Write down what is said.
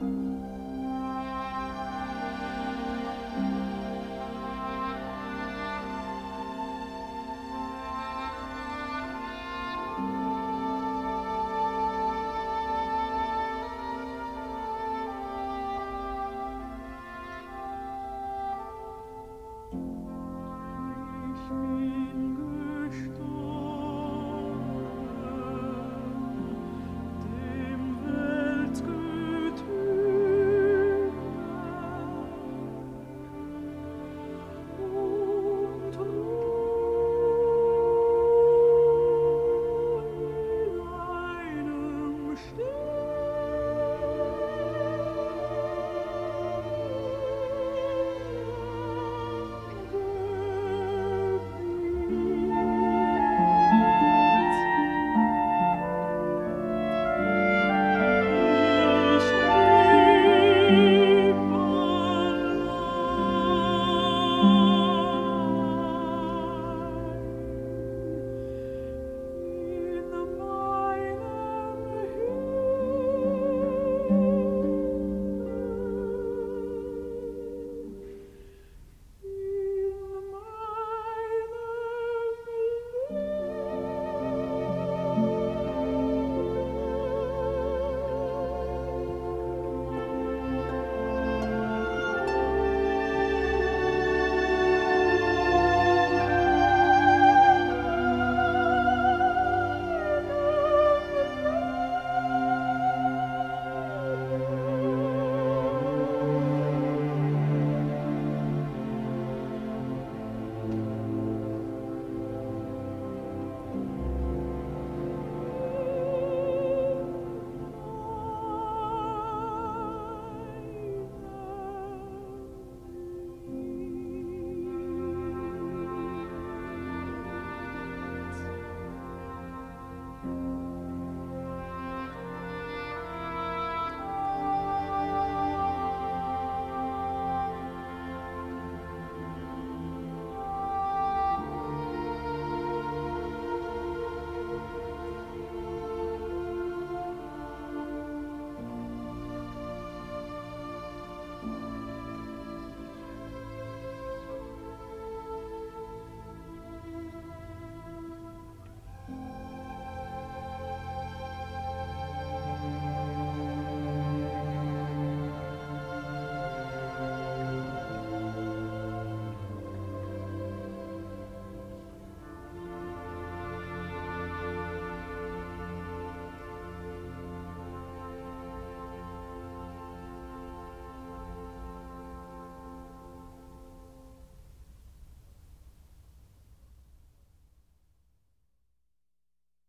Bye.